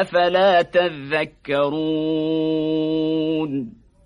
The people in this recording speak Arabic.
أفلا تذكرون